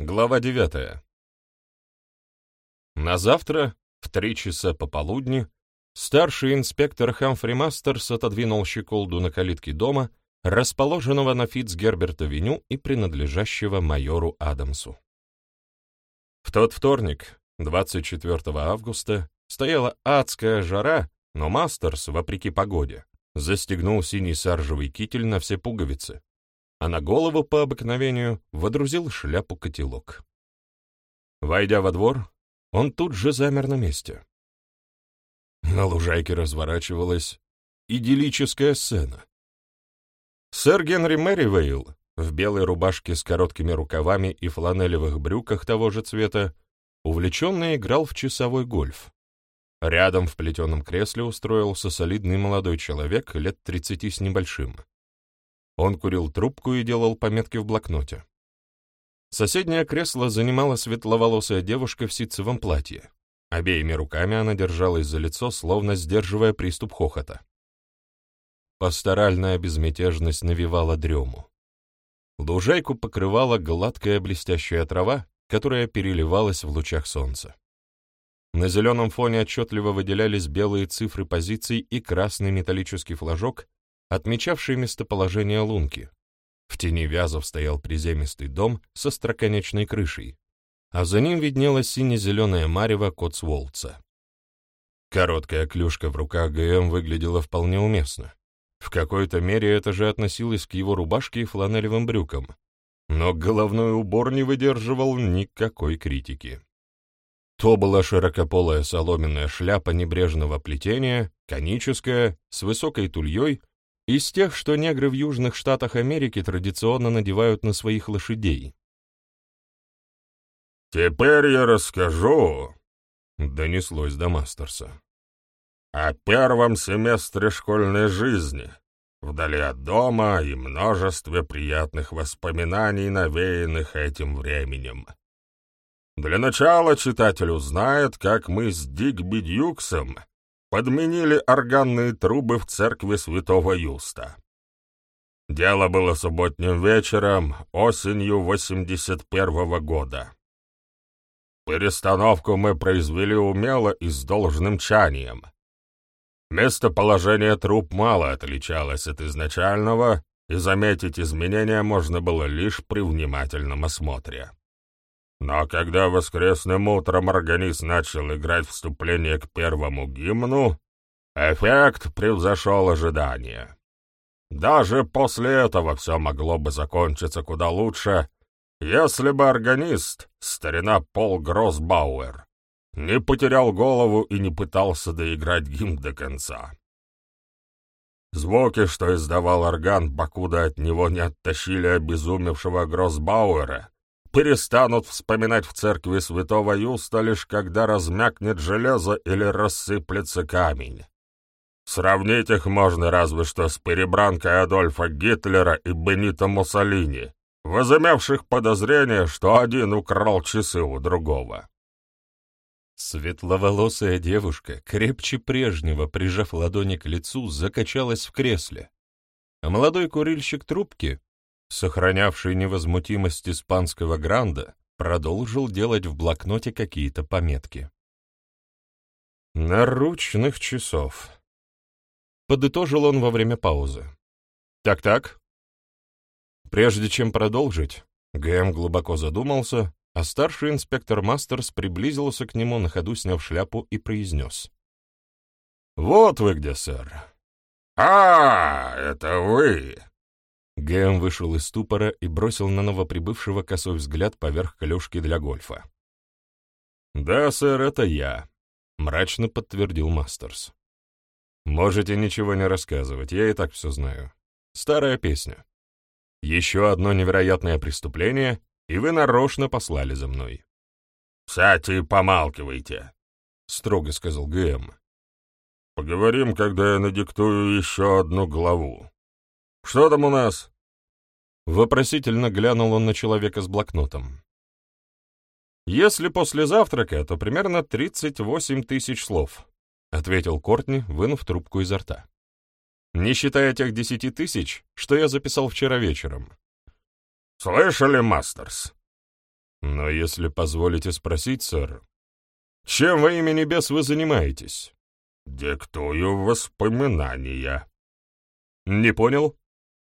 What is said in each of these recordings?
Глава девятая. На завтра, в три часа пополудни, старший инспектор Хамфри Мастерс отодвинул щеколду на калитке дома, расположенного на Фитцгерберт-авеню и принадлежащего майору Адамсу. В тот вторник, 24 августа, стояла адская жара, но Мастерс, вопреки погоде, застегнул синий саржевый китель на все пуговицы, а на голову по обыкновению водрузил шляпу-котелок. Войдя во двор, он тут же замер на месте. На лужайке разворачивалась идиллическая сцена. Сэр Генри Мэривейл в белой рубашке с короткими рукавами и фланелевых брюках того же цвета увлеченно играл в часовой гольф. Рядом в плетеном кресле устроился солидный молодой человек лет тридцати с небольшим. Он курил трубку и делал пометки в блокноте. Соседнее кресло занимала светловолосая девушка в ситцевом платье. Обеими руками она держалась за лицо, словно сдерживая приступ хохота. Пасторальная безмятежность навевала дрему. Лужайку покрывала гладкая блестящая трава, которая переливалась в лучах солнца. На зеленом фоне отчетливо выделялись белые цифры позиций и красный металлический флажок, отмечавший местоположение лунки. В тени вязов стоял приземистый дом со строконечной крышей, а за ним виднелась сине-зеленая марево Котсволтса. Короткая клюшка в руках ГМ выглядела вполне уместно. В какой-то мере это же относилось к его рубашке и фланелевым брюкам, но головной убор не выдерживал никакой критики. То была широкополая соломенная шляпа небрежного плетения, коническая, с высокой тульей из тех, что негры в южных штатах Америки традиционно надевают на своих лошадей. «Теперь я расскажу», — донеслось до Мастерса, «о первом семестре школьной жизни, вдали от дома и множестве приятных воспоминаний, навеянных этим временем. Для начала читатель узнает, как мы с Дигби Дьюксом подменили органные трубы в церкви святого Юста. Дело было субботним вечером, осенью 81-го года. Перестановку мы произвели умело и с должным чанием. Местоположение труб мало отличалось от изначального, и заметить изменения можно было лишь при внимательном осмотре. Но когда воскресным утром органист начал играть вступление к первому гимну, эффект превзошел ожидания. Даже после этого все могло бы закончиться куда лучше, если бы органист, старина Пол Гроссбауэр, не потерял голову и не пытался доиграть гимн до конца. Звуки, что издавал орган, покуда от него не оттащили обезумевшего Гроссбауэра, перестанут вспоминать в церкви святого Юста лишь когда размякнет железо или рассыплется камень. Сравнить их можно разве что с перебранкой Адольфа Гитлера и Бенито Муссолини, возымевших подозрение, что один украл часы у другого. Светловолосая девушка, крепче прежнего, прижав ладони к лицу, закачалась в кресле, а молодой курильщик трубки, сохранявший невозмутимость испанского гранда, продолжил делать в блокноте какие-то пометки. «Наручных часов», — подытожил он во время паузы. «Так-так». Прежде чем продолжить, ГМ глубоко задумался, а старший инспектор Мастерс приблизился к нему, на ходу сняв шляпу, и произнес. «Вот вы где, сэр». «А, это вы!» Гэм вышел из ступора и бросил на новоприбывшего косой взгляд поверх клюшки для гольфа. «Да, сэр, это я», — мрачно подтвердил Мастерс. «Можете ничего не рассказывать, я и так все знаю. Старая песня. Еще одно невероятное преступление, и вы нарочно послали за мной». «Сядьте и помалкивайте», — строго сказал ГМ. «Поговорим, когда я надиктую еще одну главу. Что там у нас?» Вопросительно глянул он на человека с блокнотом. «Если после завтрака, то примерно 38 тысяч слов», — ответил Кортни, вынув трубку изо рта. «Не считая тех десяти тысяч, что я записал вчера вечером». «Слышали, Мастерс? Но если позволите спросить, сэр, чем во имя небес вы занимаетесь? Диктую воспоминания. Не понял?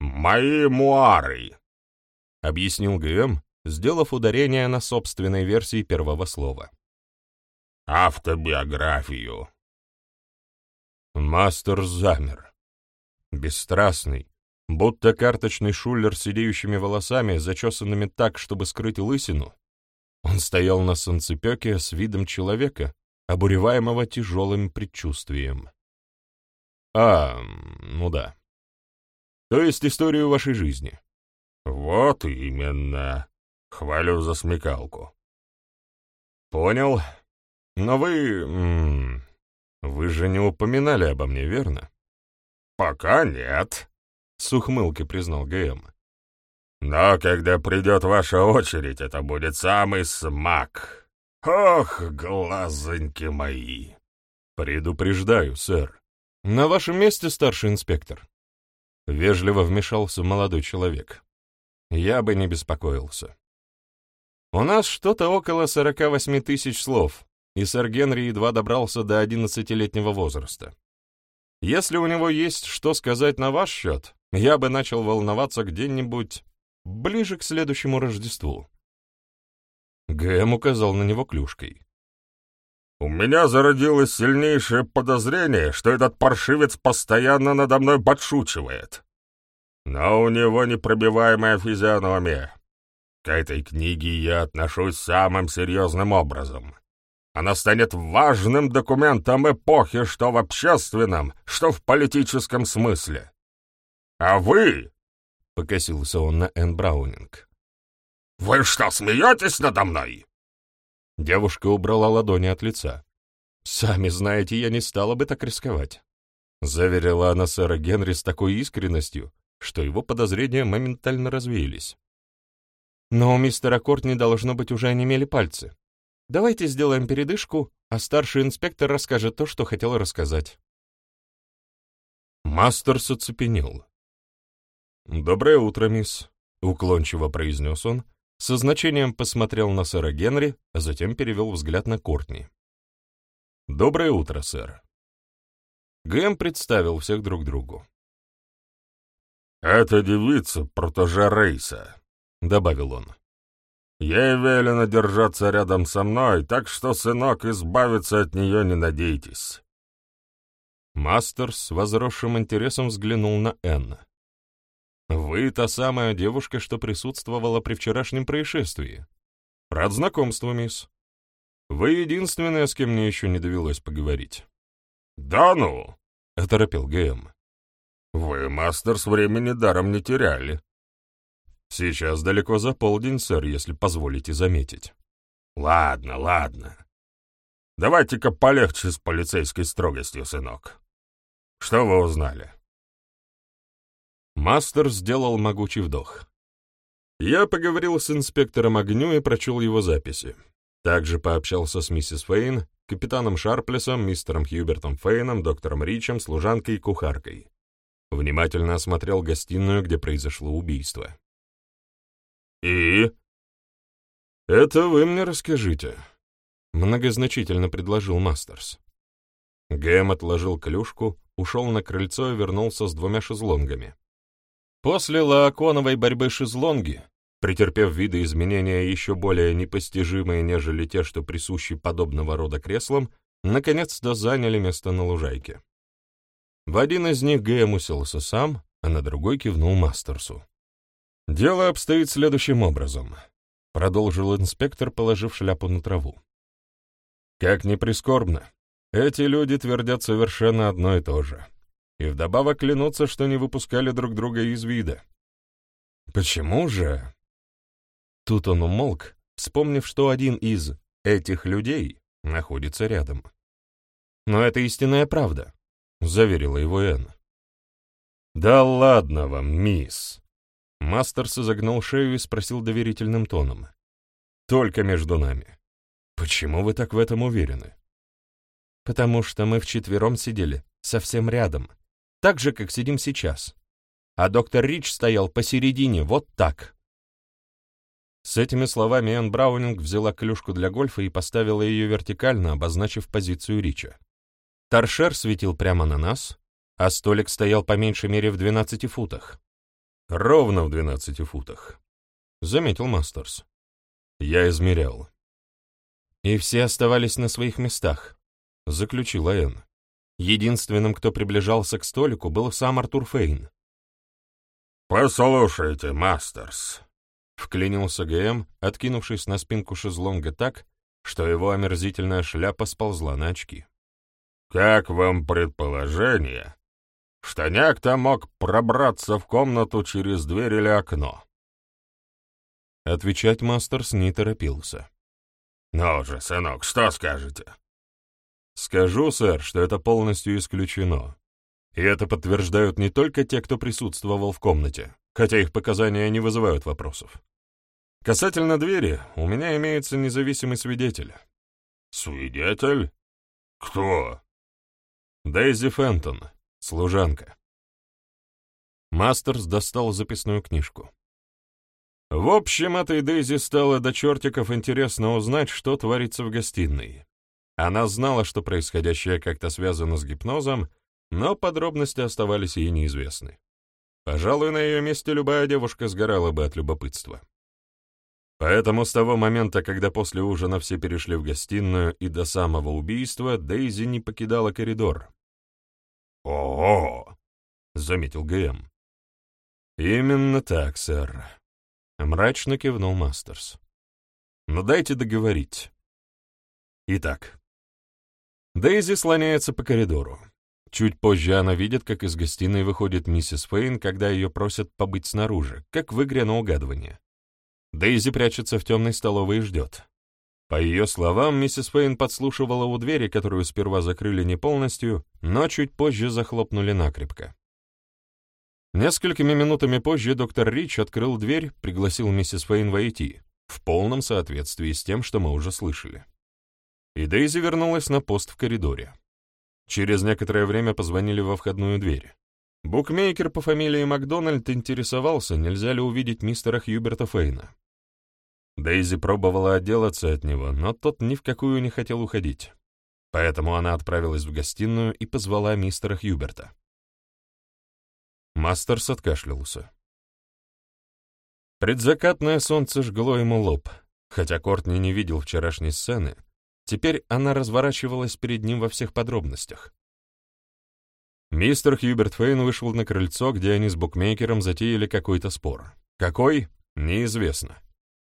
Мои муары, — объяснил ГМ, сделав ударение на собственной версии первого слова. Автобиографию. Мастер замер. Бесстрастный, будто карточный шулер с сидеющими волосами, зачесанными так, чтобы скрыть лысину, он стоял на санцепёке с видом человека, обуреваемого тяжелым предчувствием. «А, ну да. То есть историю вашей жизни?» «Вот именно. Хвалю за смекалку». «Понял. Но вы... вы же не упоминали обо мне, верно?» «Пока нет», — с ухмылкой признал ГМ. Но когда придет ваша очередь, это будет самый смак. Ох, глазоньки мои!» «Предупреждаю, сэр. На вашем месте, старший инспектор». Вежливо вмешался молодой человек. «Я бы не беспокоился. У нас что-то около 48 тысяч слов, и сэр Генри едва добрался до одиннадцатилетнего возраста. Если у него есть что сказать на ваш счет, я бы начал волноваться где-нибудь ближе к следующему Рождеству. Гэм указал на него клюшкой. «У меня зародилось сильнейшее подозрение, что этот паршивец постоянно надо мной подшучивает. Но у него непробиваемая физиономия. К этой книге я отношусь самым серьезным образом. Она станет важным документом эпохи что в общественном, что в политическом смысле. А вы — покосился он на Энн Браунинг. «Вы что, смеетесь надо мной?» Девушка убрала ладони от лица. «Сами знаете, я не стала бы так рисковать», — заверила она сэра Генри с такой искренностью, что его подозрения моментально развеялись. «Но у мистера Кортни должно быть уже онемели пальцы. Давайте сделаем передышку, а старший инспектор расскажет то, что хотел рассказать». Мастерс оцепенел. «Доброе утро, мисс», — уклончиво произнес он, со значением посмотрел на сэра Генри, а затем перевел взгляд на Кортни. «Доброе утро, сэр». Гэм представил всех друг другу. «Это девица, протеже Рейса», — добавил он. «Ей велено держаться рядом со мной, так что, сынок, избавиться от нее не надейтесь». Мастер с возросшим интересом взглянул на Энна. Вы та самая девушка, что присутствовала при вчерашнем происшествии. Рад знакомству, мисс. Вы единственная, с кем мне еще не довелось поговорить. Да ну, — оторопел ГМ. Вы, мастер, с времени даром не теряли. Сейчас далеко за полдень, сэр, если позволите заметить. Ладно, ладно. Давайте-ка полегче с полицейской строгостью, сынок. Что вы узнали? Мастер сделал могучий вдох. Я поговорил с инспектором огню и прочел его записи. Также пообщался с миссис Фейн, капитаном Шарплесом, мистером Хьюбертом Фейном, доктором Ричем, служанкой и кухаркой. Внимательно осмотрел гостиную, где произошло убийство. «И?» «Это вы мне расскажите», — многозначительно предложил Мастерс. Гэм отложил клюшку, ушел на крыльцо и вернулся с двумя шезлонгами. После лаоконовой борьбы шезлонги, претерпев видоизменения еще более непостижимые, нежели те, что присущи подобного рода креслам, наконец-то заняли место на лужайке. В один из них Гэм уселся сам, а на другой кивнул Мастерсу. «Дело обстоит следующим образом», — продолжил инспектор, положив шляпу на траву. «Как ни прискорбно, эти люди твердят совершенно одно и то же и вдобавок клянутся, что не выпускали друг друга из вида. Почему же? Тут он умолк, вспомнив, что один из этих людей находится рядом. Но это истинная правда, — заверила его Энн. «Да ладно вам, мисс!» Мастерс изогнул шею и спросил доверительным тоном. «Только между нами. Почему вы так в этом уверены?» «Потому что мы вчетвером сидели, совсем рядом, так же, как сидим сейчас. А доктор Рич стоял посередине, вот так. С этими словами Энн Браунинг взяла клюшку для гольфа и поставила ее вертикально, обозначив позицию Рича. Торшер светил прямо на нас, а столик стоял по меньшей мере в 12 футах. Ровно в 12 футах, — заметил Мастерс. Я измерял. И все оставались на своих местах, — заключила Энн. Единственным, кто приближался к столику, был сам Артур Фейн. «Послушайте, Мастерс», — вклинился ГМ, откинувшись на спинку шезлонга так, что его омерзительная шляпа сползла на очки. «Как вам предположение, что некто мог пробраться в комнату через дверь или окно?» Отвечать Мастерс не торопился. «Ну же, сынок, что скажете?» Скажу, сэр, что это полностью исключено. И это подтверждают не только те, кто присутствовал в комнате, хотя их показания не вызывают вопросов. Касательно двери, у меня имеется независимый свидетель. Свидетель? Кто? Дейзи Фентон, служанка. Мастерс достал записную книжку. В общем, этой Дейзи стало до чертиков интересно узнать, что творится в гостиной. Она знала, что происходящее как-то связано с гипнозом, но подробности оставались ей неизвестны. Пожалуй, на ее месте любая девушка сгорала бы от любопытства. Поэтому с того момента, когда после ужина все перешли в гостиную и до самого убийства, Дейзи не покидала коридор. «Ого!» — заметил ГМ. «Именно так, сэр», — мрачно кивнул Мастерс. «Но дайте договорить. Итак, Дейзи слоняется по коридору. Чуть позже она видит, как из гостиной выходит миссис Фейн, когда ее просят побыть снаружи, как в игре на угадывание. Дейзи прячется в темной столовой и ждет. По ее словам, миссис Фейн подслушивала у двери, которую сперва закрыли не полностью, но чуть позже захлопнули накрепко. Несколькими минутами позже доктор Рич открыл дверь, пригласил миссис Фейн войти, в полном соответствии с тем, что мы уже слышали и Дейзи вернулась на пост в коридоре. Через некоторое время позвонили во входную дверь. Букмекер по фамилии Макдональд интересовался, нельзя ли увидеть мистера Хьюберта Фейна. Дейзи пробовала отделаться от него, но тот ни в какую не хотел уходить. Поэтому она отправилась в гостиную и позвала мистера Хьюберта. Мастерс откашлялся. Предзакатное солнце жгло ему лоб, хотя Кортни не видел вчерашней сцены, Теперь она разворачивалась перед ним во всех подробностях. Мистер Хьюберт Фейн вышел на крыльцо, где они с букмекером затеяли какой-то спор. Какой? Неизвестно.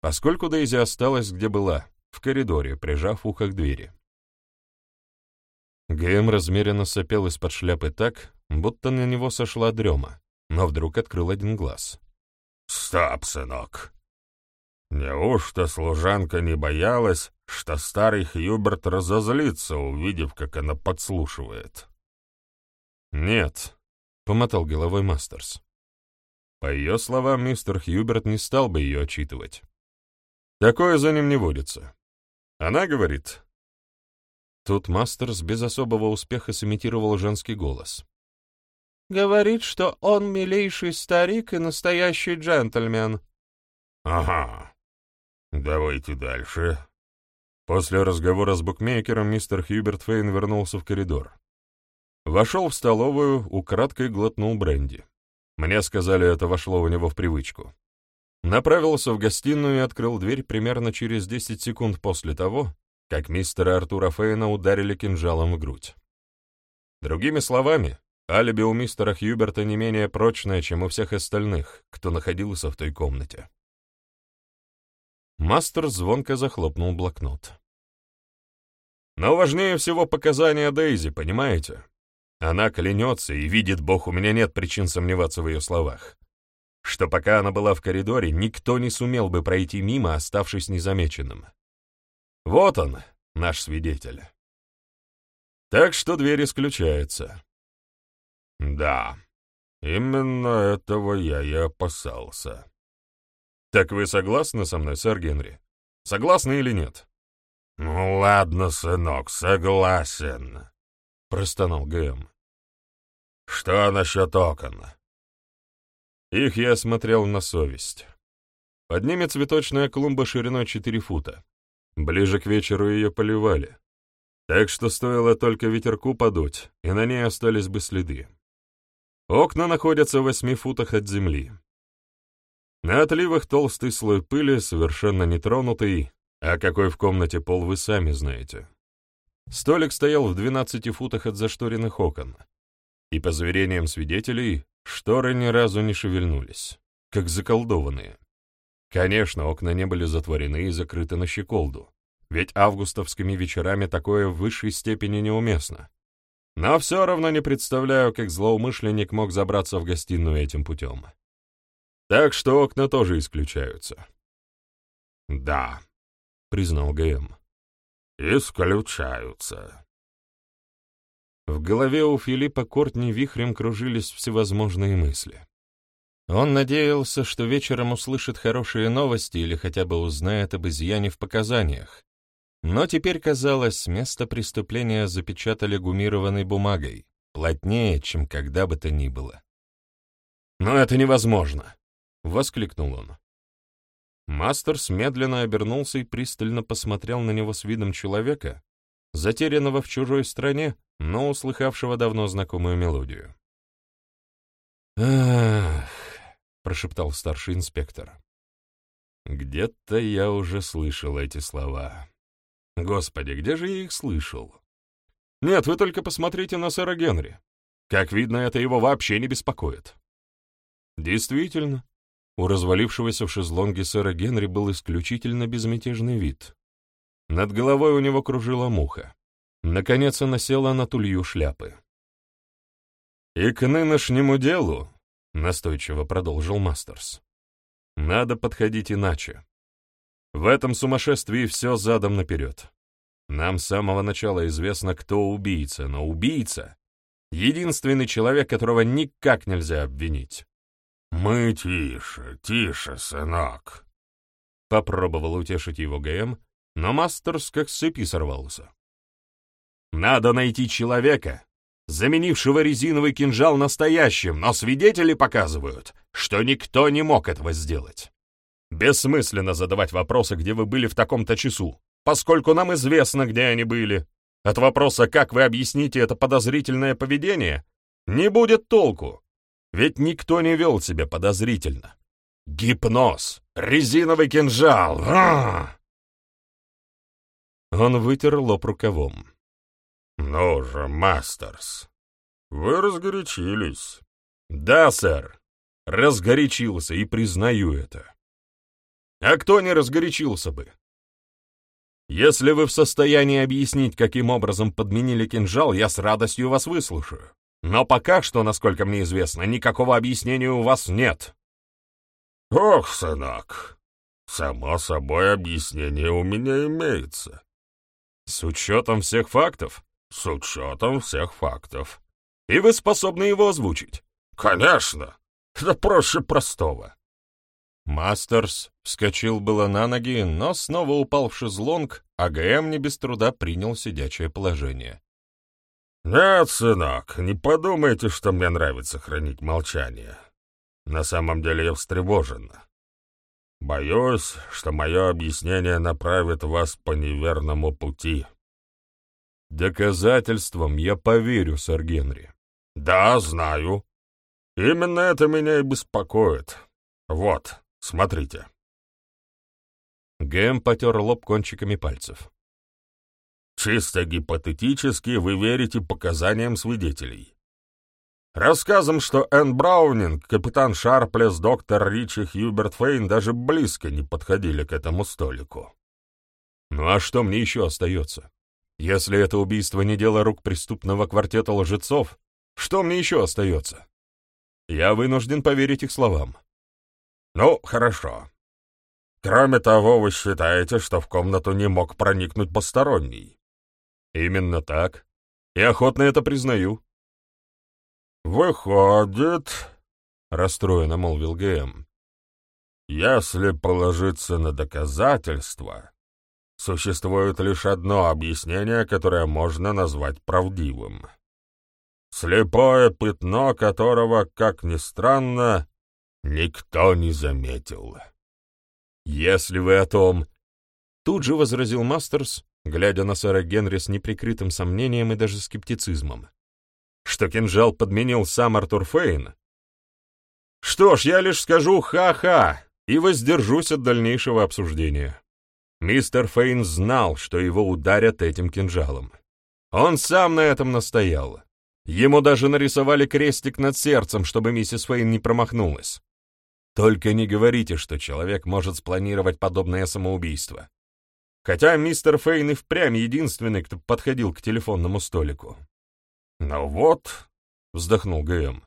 Поскольку Дейзи осталась, где была, в коридоре, прижав ухо к двери. Гэм размеренно сопел из-под шляпы так, будто на него сошла дрема, но вдруг открыл один глаз. «Стоп, сынок!» Неужто служанка не боялась, что старый Хьюберт разозлится, увидев, как она подслушивает? «Нет», — помотал головой Мастерс. По ее словам, мистер Хьюберт не стал бы ее отчитывать. Такое за ним не водится. Она говорит... Тут Мастерс без особого успеха сымитировал женский голос. «Говорит, что он милейший старик и настоящий джентльмен». «Ага, «Давайте дальше». После разговора с букмекером мистер Хьюберт Фейн вернулся в коридор. Вошел в столовую, украдкой глотнул бренди. Мне сказали, это вошло у него в привычку. Направился в гостиную и открыл дверь примерно через 10 секунд после того, как мистера Артура Фейна ударили кинжалом в грудь. Другими словами, алиби у мистера Хьюберта не менее прочное, чем у всех остальных, кто находился в той комнате. Мастер звонко захлопнул блокнот. Но важнее всего показания Дейзи, понимаете? Она клянется, и видит Бог, у меня нет причин сомневаться в ее словах, что пока она была в коридоре, никто не сумел бы пройти мимо, оставшись незамеченным. Вот он, наш свидетель. Так что дверь исключается. Да, именно этого я и опасался. Так вы согласны со мной, сэр Генри? Согласны или нет? Ну ладно, сынок, согласен, простонал Гэм. Что насчет окон? Их я смотрел на совесть. Под ними цветочная клумба шириной 4 фута. Ближе к вечеру ее поливали. Так что стоило только ветерку подуть, и на ней остались бы следы. Окна находятся в восьми футах от земли. На отливах толстый слой пыли, совершенно нетронутый, а какой в комнате пол вы сами знаете. Столик стоял в 12 футах от зашторенных окон, и, по заверениям свидетелей, шторы ни разу не шевельнулись, как заколдованные. Конечно, окна не были затворены и закрыты на щеколду, ведь августовскими вечерами такое в высшей степени неуместно. Но все равно не представляю, как злоумышленник мог забраться в гостиную этим путем. Так что окна тоже исключаются. «Да», — признал ГМ. «Исключаются». В голове у Филиппа Кортни вихрем кружились всевозможные мысли. Он надеялся, что вечером услышит хорошие новости или хотя бы узнает об изъяне в показаниях. Но теперь казалось, место преступления запечатали гумированной бумагой, плотнее, чем когда бы то ни было. «Но это невозможно!» — воскликнул он. Мастерс медленно обернулся и пристально посмотрел на него с видом человека, затерянного в чужой стране, но услыхавшего давно знакомую мелодию. «Ах!» прошептал старший инспектор. Где-то я уже слышал эти слова. Господи, где же я их слышал? Нет, вы только посмотрите на сэра Генри. Как видно, это его вообще не беспокоит. Действительно, у развалившегося в шезлонге сэра Генри был исключительно безмятежный вид. Над головой у него кружила муха. Наконец она села на тулью шляпы. И к нынешнему делу, настойчиво продолжил Мастерс. Надо подходить иначе. В этом сумасшествии все задом наперед. Нам с самого начала известно, кто убийца, но убийца — единственный человек, которого никак нельзя обвинить. «Мы тише, тише, сынок», — попробовал утешить его ГМ, но Мастерс как с цепи сорвался. «Надо найти человека, заменившего резиновый кинжал настоящим, но свидетели показывают, что никто не мог этого сделать. Бессмысленно задавать вопросы, где вы были в таком-то часу, поскольку нам известно, где они были. От вопроса, как вы объясните это подозрительное поведение, не будет толку, ведь никто не вел себя подозрительно. Гипноз! Резиновый кинжал! А! Он вытер лоб рукавом. «Ну же, Мастерс, вы разгорячились». «Да, сэр, разгорячился и признаю это. А кто не разгорячился бы? Если вы в состоянии объяснить, каким образом подменили кинжал, я с радостью вас выслушаю. Но пока что, насколько мне известно, никакого объяснения у вас нет». «Ох, сынок, само собой объяснение у меня имеется». «С учетом всех фактов?» С учетом всех фактов. И вы способны его озвучить? Конечно. Это проще простого. Мастерс вскочил было на ноги, но снова упал в шезлонг, а ГМ не без труда принял сидячее положение. «Нет, сынок, не подумайте, что мне нравится хранить молчание. На самом деле я встревожен. Боюсь, что мое объяснение направит вас по неверному пути». Доказательством я поверю, сэр Генри. Да, знаю. Именно это меня и беспокоит. Вот, смотрите. Гэм потер лоб кончиками пальцев. Чисто гипотетически вы верите показаниям свидетелей. Рассказом, что Энн Браунинг, капитан Шарплес, доктор Ричи Хьюберт Фейн даже близко не подходили к этому столику. Ну а что мне еще остается? Если это убийство не дело рук преступного квартета лжецов, что мне еще остается? Я вынужден поверить их словам. Ну, хорошо. Кроме того, вы считаете, что в комнату не мог проникнуть посторонний? Именно так. И охотно это признаю. Выходит, — расстроенно молвил ГМ, — если положиться на доказательства, Существует лишь одно объяснение, которое можно назвать правдивым. Слепое пятно которого, как ни странно, никто не заметил. «Если вы о том...» Тут же возразил Мастерс, глядя на сэра Генри с неприкрытым сомнением и даже скептицизмом. Что кинжал подменил сам Артур Фейн? Что ж, я лишь скажу «ха-ха» и воздержусь от дальнейшего обсуждения. Мистер Фейн знал, что его ударят этим кинжалом. Он сам на этом настоял. Ему даже нарисовали крестик над сердцем, чтобы миссис Фейн не промахнулась. Только не говорите, что человек может спланировать подобное самоубийство. Хотя мистер Фейн и впрямь единственный, кто подходил к телефонному столику. «Ну вот», — вздохнул ГМ.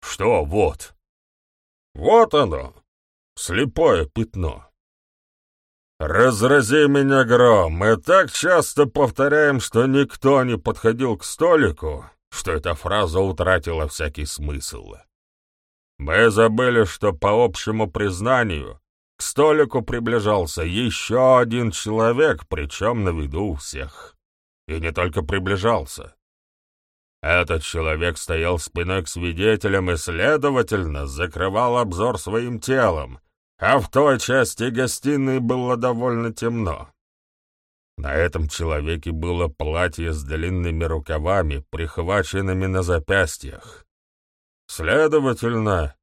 «Что вот?» «Вот оно, слепое пятно. Разрази меня гром, мы так часто повторяем, что никто не подходил к столику, что эта фраза утратила всякий смысл. Мы забыли, что по общему признанию столику приближался еще один человек, причем на виду у всех. И не только приближался. Этот человек стоял спиной к свидетелям и, следовательно, закрывал обзор своим телом, а в той части гостиной было довольно темно. На этом человеке было платье с длинными рукавами, прихваченными на запястьях. Следовательно,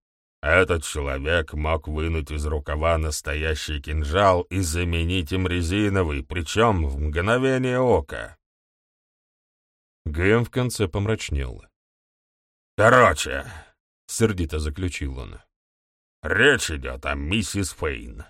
этот человек мог вынуть из рукава настоящий кинжал и заменить им резиновый, причем в мгновение ока. Гэм в конце помрачнел. «Короче», — сердито заключил он, — «речь идет о миссис Фейн.